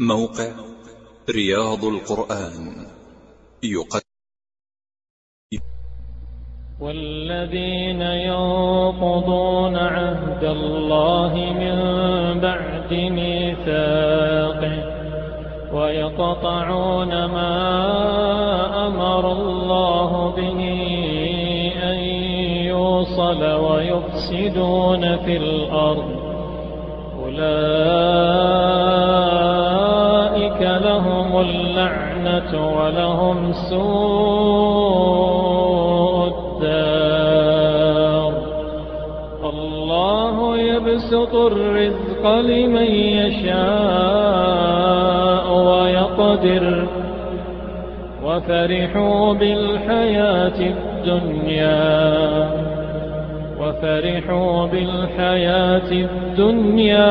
موقع رياض القرآن. يقدم. والذين ينقضون عهد الله من بعد ميثاقه ويقطعون ما أمر الله به أن يوصل ويفسدون في الأرض. أولئك لهم اللعنة ولهم سوء الدار. الله يبسط الرزق لمن يشاء ويقدر. وفرحوا بالحياة الدنيا. وفرحوا بالحياة الدنيا.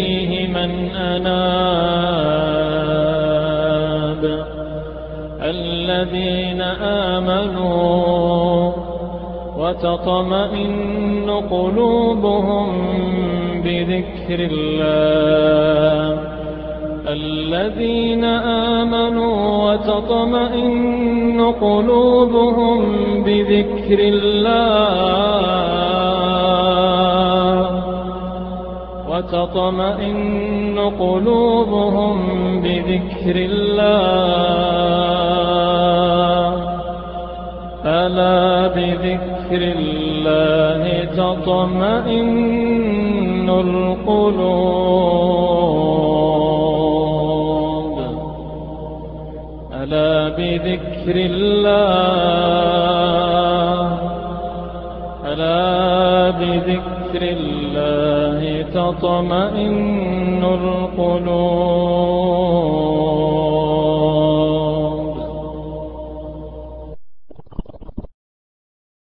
إليه من أناب. الذين آمنوا وتطمئن قلوبهم بذكر الله. الذين آمنوا وتطمئن قلوبهم بذكر الله. وتطمئن قلوبهم بذكر الله. ألا بذكر الله تطمئن القلوب. ألا بذكر الله. ألا بذكر الله تطمئن القلوب.